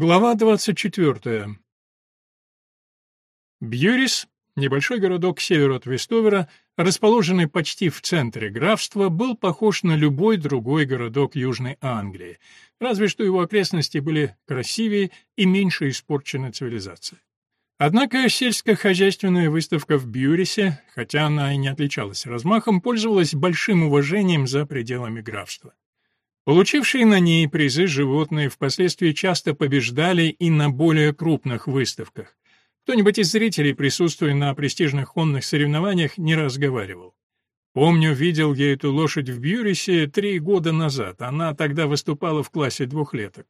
Глава 24. Бьюрис, небольшой городок к северу от Вестовера, расположенный почти в центре графства, был похож на любой другой городок Южной Англии, разве что его окрестности были красивее и меньше испорчены цивилизацией. Однако сельскохозяйственная выставка в Бьюрисе, хотя она и не отличалась размахом, пользовалась большим уважением за пределами графства. Получившие на ней призы животные впоследствии часто побеждали и на более крупных выставках. Кто-нибудь из зрителей, присутствуя на престижных конных соревнованиях, не разговаривал. Помню, видел я эту лошадь в Бьюрисе три года назад. Она тогда выступала в классе двухлеток.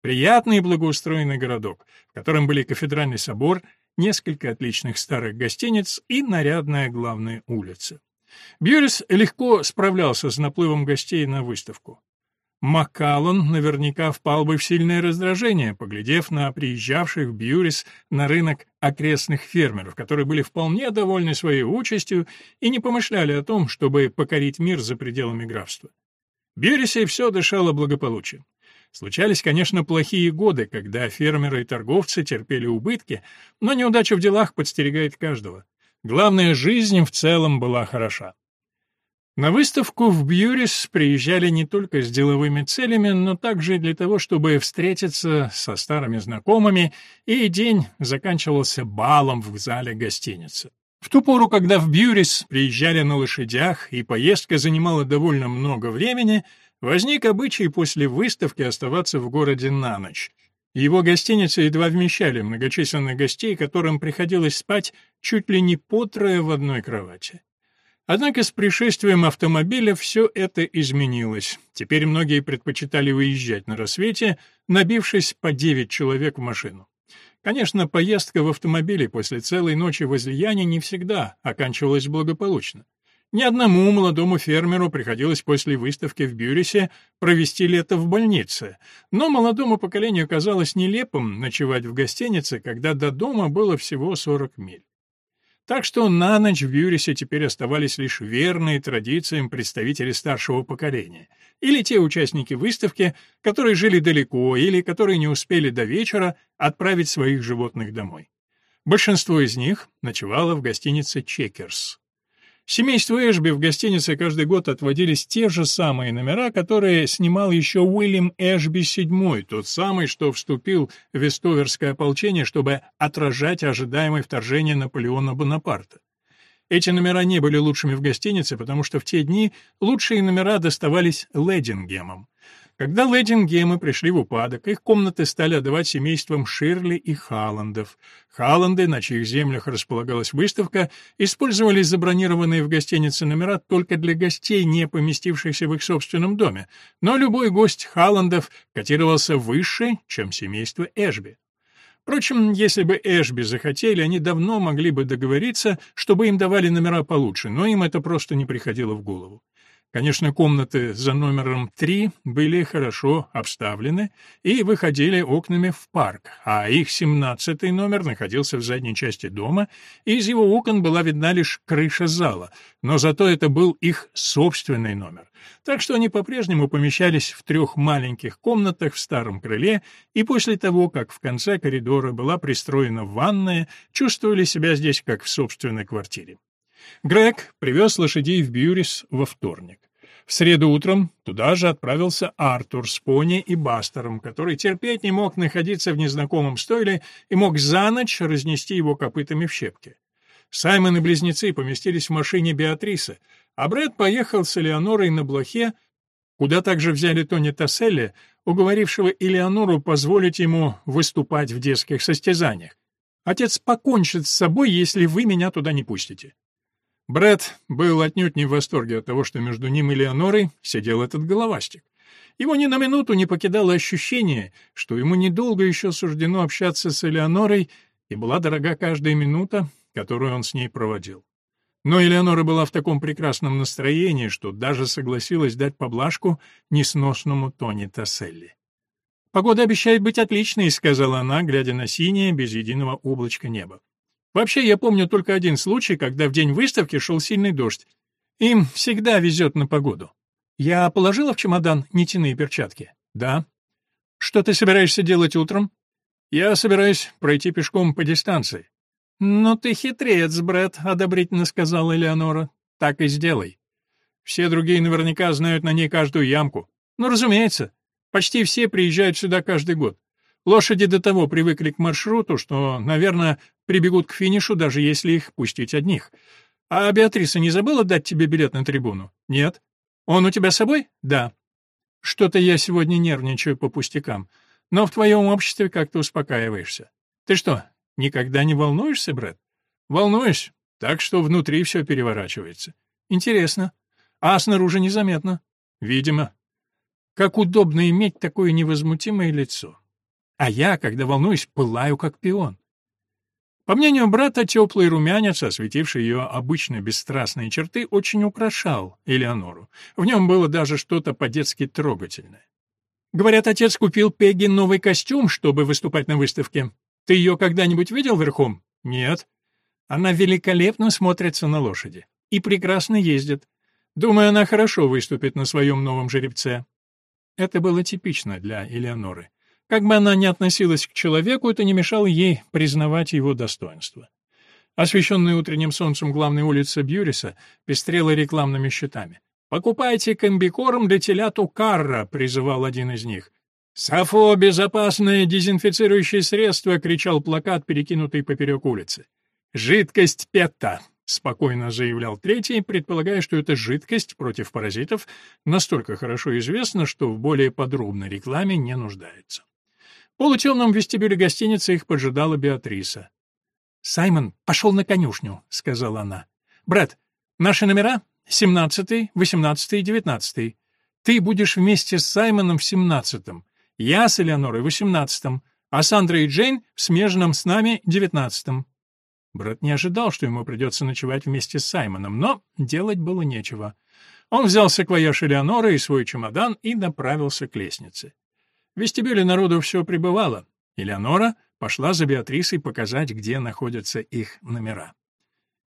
Приятный и благоустроенный городок, в котором были кафедральный собор, несколько отличных старых гостиниц и нарядная главная улица. Бьюрис легко справлялся с наплывом гостей на выставку. Маккаллан наверняка впал бы в сильное раздражение, поглядев на приезжавших в Бьюрис на рынок окрестных фермеров, которые были вполне довольны своей участью и не помышляли о том, чтобы покорить мир за пределами графства. В Бьюрисе все дышало благополучием. Случались, конечно, плохие годы, когда фермеры и торговцы терпели убытки, но неудача в делах подстерегает каждого. Главное, жизнь в целом была хороша. На выставку в Бьюрис приезжали не только с деловыми целями, но также для того, чтобы встретиться со старыми знакомыми, и день заканчивался балом в зале гостиницы. В ту пору, когда в Бьюрис приезжали на лошадях, и поездка занимала довольно много времени, возник обычай после выставки оставаться в городе на ночь, его гостиницы едва вмещали многочисленных гостей, которым приходилось спать чуть ли не по трое в одной кровати. Однако с пришествием автомобиля все это изменилось. Теперь многие предпочитали выезжать на рассвете, набившись по девять человек в машину. Конечно, поездка в автомобиле после целой ночи возлияния не всегда оканчивалась благополучно. Ни одному молодому фермеру приходилось после выставки в Бюрисе провести лето в больнице, но молодому поколению казалось нелепым ночевать в гостинице, когда до дома было всего 40 миль. Так что на ночь в Бюрисе теперь оставались лишь верные традициям представители старшего поколения, или те участники выставки, которые жили далеко или которые не успели до вечера отправить своих животных домой. Большинство из них ночевало в гостинице «Чекерс». Семейству Эшби в гостинице каждый год отводились те же самые номера, которые снимал еще Уильям Эшби VII, тот самый, что вступил в Вестоверское ополчение, чтобы отражать ожидаемое вторжение Наполеона Бонапарта. Эти номера не были лучшими в гостинице, потому что в те дни лучшие номера доставались Ледингемам. Когда Лэдингемы пришли в упадок, их комнаты стали отдавать семействам Ширли и Халландов. Халланды, на чьих землях располагалась выставка, использовали забронированные в гостинице номера только для гостей, не поместившихся в их собственном доме, но любой гость Халландов котировался выше, чем семейство Эшби. Впрочем, если бы Эшби захотели, они давно могли бы договориться, чтобы им давали номера получше, но им это просто не приходило в голову. Конечно, комнаты за номером 3 были хорошо обставлены и выходили окнами в парк, а их семнадцатый номер находился в задней части дома, и из его окон была видна лишь крыша зала, но зато это был их собственный номер. Так что они по-прежнему помещались в трех маленьких комнатах в старом крыле, и после того, как в конце коридора была пристроена ванная, чувствовали себя здесь как в собственной квартире. Грег привез лошадей в Бьюрис во вторник. В среду утром туда же отправился Артур с пони и Бастером, который терпеть не мог находиться в незнакомом стойле и мог за ночь разнести его копытами в щепки. Саймон и близнецы поместились в машине Беатрисы, а Брэд поехал с Элеонорой на блохе, куда также взяли Тони Тасселли, уговорившего Элеонору позволить ему выступать в детских состязаниях. «Отец покончит с собой, если вы меня туда не пустите». Брэд был отнюдь не в восторге от того, что между ним и Леонорой сидел этот головастик. Его ни на минуту не покидало ощущение, что ему недолго еще суждено общаться с Элеонорой, и была дорога каждая минута, которую он с ней проводил. Но Элеонора была в таком прекрасном настроении, что даже согласилась дать поблажку несносному Тони Тасселли. «Погода обещает быть отличной», — сказала она, глядя на синее, без единого облачка неба. Вообще, я помню только один случай, когда в день выставки шел сильный дождь. Им всегда везет на погоду. Я положила в чемодан нитяные перчатки? Да. Что ты собираешься делать утром? Я собираюсь пройти пешком по дистанции. Ну ты хитрец, Брэд, одобрительно сказала Элеонора. Так и сделай. Все другие наверняка знают на ней каждую ямку. Ну, разумеется. Почти все приезжают сюда каждый год. Лошади до того привыкли к маршруту, что, наверное, прибегут к финишу, даже если их пустить одних. А Беатриса не забыла дать тебе билет на трибуну? Нет. Он у тебя с собой? Да. Что-то я сегодня нервничаю по пустякам. Но в твоем обществе как-то успокаиваешься. Ты что, никогда не волнуешься, брат? Волнуюсь, так что внутри все переворачивается. Интересно. А снаружи незаметно. Видимо. Как удобно иметь такое невозмутимое лицо. А я, когда волнуюсь, пылаю как пион. По мнению брата, теплый румянец, осветивший ее обычно бесстрастные черты, очень украшал Элеонору. В нем было даже что-то по-детски трогательное. Говорят, отец купил Пегги новый костюм, чтобы выступать на выставке. Ты ее когда-нибудь видел верхом? Нет. Она великолепно смотрится на лошади и прекрасно ездит. Думаю, она хорошо выступит на своем новом жеребце. Это было типично для Элеоноры. Как бы она ни относилась к человеку, это не мешало ей признавать его достоинство. Освещенная утренним солнцем главная улица Бьюриса пестрела рекламными щитами. «Покупайте комбикорм для теляту Карра», — призывал один из них. «Сафо — безопасное дезинфицирующее средство», — кричал плакат, перекинутый поперек улицы. «Жидкость Петта», — спокойно заявлял третий, предполагая, что эта жидкость против паразитов настолько хорошо известна, что в более подробной рекламе не нуждается. Полутемном вестибюле гостиницы их поджидала Беатриса. «Саймон пошел на конюшню», — сказала она. «Брат, наши номера — семнадцатый, восемнадцатый и девятнадцатый. Ты будешь вместе с Саймоном в семнадцатом, я с Элеонорой в восемнадцатом, а Сандра и Джейн в смежном с нами девятнадцатом». Брат не ожидал, что ему придется ночевать вместе с Саймоном, но делать было нечего. Он взял саквояж Элеоноры и свой чемодан и направился к лестнице. В вестибюле народу все прибывало. Элеонора пошла за Беатрисой показать, где находятся их номера.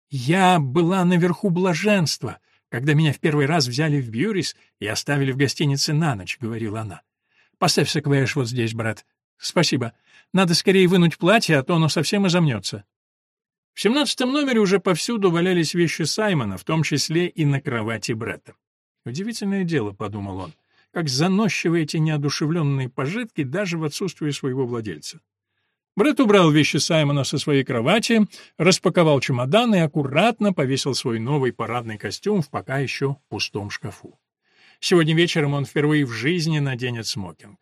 «Я была наверху блаженства, когда меня в первый раз взяли в Бьюрис и оставили в гостинице на ночь», — говорила она. «Поставь саквояж вот здесь, брат. Спасибо. Надо скорее вынуть платье, а то оно совсем изомнется». В семнадцатом номере уже повсюду валялись вещи Саймона, в том числе и на кровати Бретта. «Удивительное дело», — подумал он как заносчивы эти неодушевленные пожитки даже в отсутствие своего владельца. Брэд убрал вещи Саймона со своей кровати, распаковал чемодан и аккуратно повесил свой новый парадный костюм в пока еще пустом шкафу. Сегодня вечером он впервые в жизни наденет смокинг.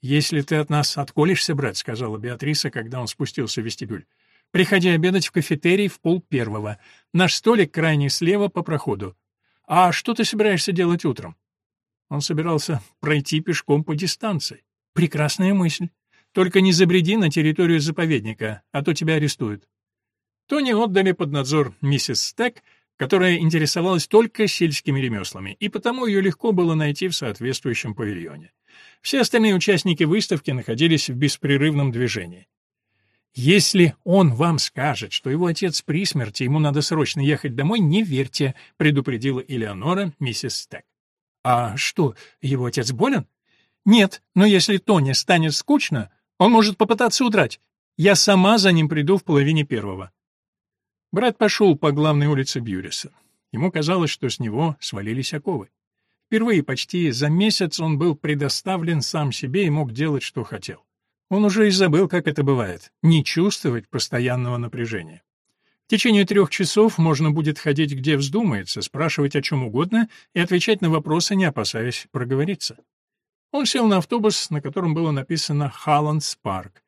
«Если ты от нас отколешься, брат», — сказала Беатриса, когда он спустился в вестибюль, — «приходи обедать в кафетерий в пол первого. Наш столик крайний слева по проходу. А что ты собираешься делать утром?» Он собирался пройти пешком по дистанции. Прекрасная мысль. Только не забреди на территорию заповедника, а то тебя арестуют. Тони отдали под надзор миссис Стек, которая интересовалась только сельскими ремеслами, и потому ее легко было найти в соответствующем павильоне. Все остальные участники выставки находились в беспрерывном движении. «Если он вам скажет, что его отец при смерти, ему надо срочно ехать домой, не верьте», — предупредила Элеонора миссис Стек. А что, его отец болен? Нет, но если Тони станет скучно, он может попытаться удрать. Я сама за ним приду в половине первого. Брат пошел по главной улице Бьюриса. Ему казалось, что с него свалились оковы. Впервые почти за месяц он был предоставлен сам себе и мог делать, что хотел. Он уже и забыл, как это бывает — не чувствовать постоянного напряжения. В течение трех часов можно будет ходить где вздумается, спрашивать о чем угодно и отвечать на вопросы, не опасаясь проговориться. Он сел на автобус, на котором было написано «Халландс парк».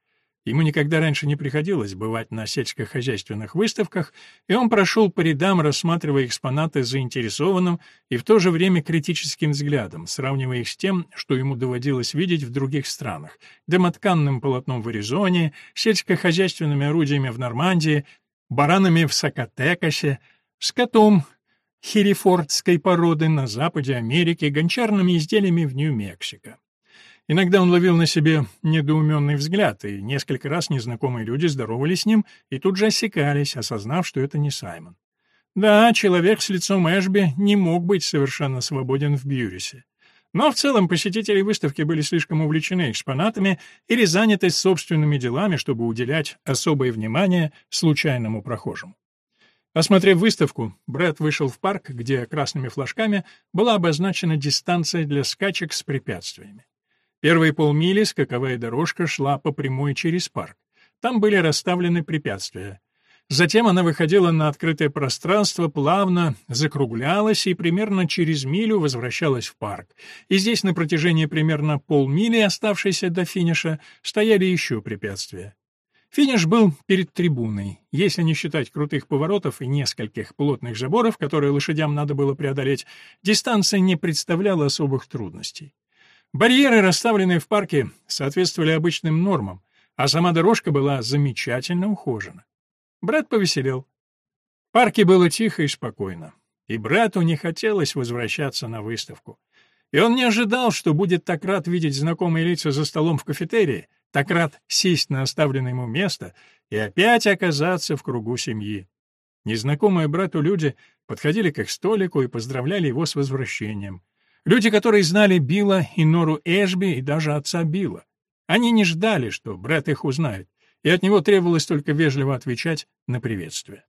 Ему никогда раньше не приходилось бывать на сельскохозяйственных выставках, и он прошел по рядам, рассматривая экспонаты заинтересованным и в то же время критическим взглядом, сравнивая их с тем, что ему доводилось видеть в других странах — домотканным полотном в Аризоне, сельскохозяйственными орудиями в Нормандии, баранами в Сакатекасе, скотом херефордской породы на западе Америки, гончарными изделиями в Нью-Мексико. Иногда он ловил на себе недоуменный взгляд, и несколько раз незнакомые люди здоровались с ним и тут же осекались, осознав, что это не Саймон. Да, человек с лицом Эшби не мог быть совершенно свободен в Бьюрисе. Но в целом посетители выставки были слишком увлечены экспонатами или заняты собственными делами, чтобы уделять особое внимание случайному прохожему. Осмотрев выставку, Брэд вышел в парк, где красными флажками была обозначена дистанция для скачек с препятствиями. Первые полмили скаковая дорожка шла по прямой через парк. Там были расставлены препятствия. Затем она выходила на открытое пространство, плавно закруглялась и примерно через милю возвращалась в парк. И здесь на протяжении примерно полмили, оставшейся до финиша, стояли еще препятствия. Финиш был перед трибуной. Если не считать крутых поворотов и нескольких плотных заборов, которые лошадям надо было преодолеть, дистанция не представляла особых трудностей. Барьеры, расставленные в парке, соответствовали обычным нормам, а сама дорожка была замечательно ухожена. Брат повеселел. В парке было тихо и спокойно, и брату не хотелось возвращаться на выставку. И он не ожидал, что будет так рад видеть знакомые лица за столом в кафетерии, так рад сесть на оставленное ему место и опять оказаться в кругу семьи. Незнакомые брату люди подходили к их столику и поздравляли его с возвращением. Люди, которые знали Билла и Нору Эшби и даже отца Билла. Они не ждали, что брат их узнает, и от него требовалось только вежливо отвечать на приветствие.